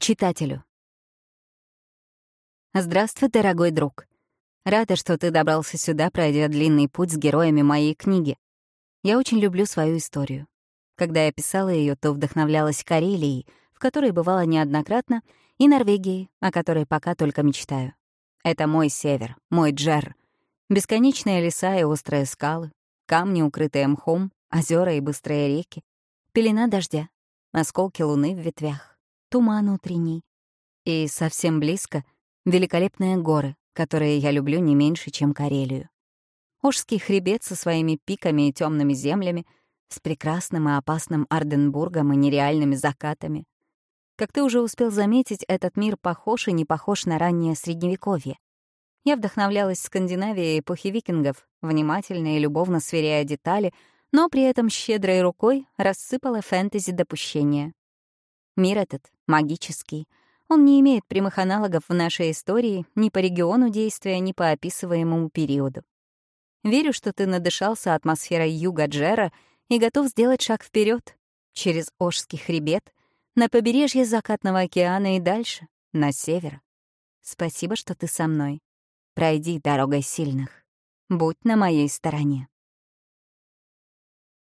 читателю. Здравствуй, дорогой друг. Рада, что ты добрался сюда, пройдя длинный путь с героями моей книги. Я очень люблю свою историю. Когда я писала ее, то вдохновлялась Карелией, в которой бывала неоднократно, и Норвегией, о которой пока только мечтаю. Это мой север, мой джер. Бесконечные леса и острые скалы, камни, укрытые мхом, озера и быстрые реки, пелена дождя, осколки луны в ветвях, туман утренний. И совсем близко — великолепные горы, которые я люблю не меньше, чем Карелию. Ожский хребет со своими пиками и темными землями, с прекрасным и опасным Арденбургом и нереальными закатами. Как ты уже успел заметить, этот мир похож и не похож на раннее Средневековье. Я вдохновлялась Скандинавией эпохи викингов, внимательно и любовно сверяя детали, но при этом щедрой рукой рассыпала фэнтези допущения. Мир этот магический. Он не имеет прямых аналогов в нашей истории ни по региону действия, ни по описываемому периоду. Верю, что ты надышался атмосферой юга Джера и готов сделать шаг вперед через Ожский хребет, на побережье Закатного океана и дальше, на север. Спасибо, что ты со мной. Пройди дорогой сильных. Будь на моей стороне.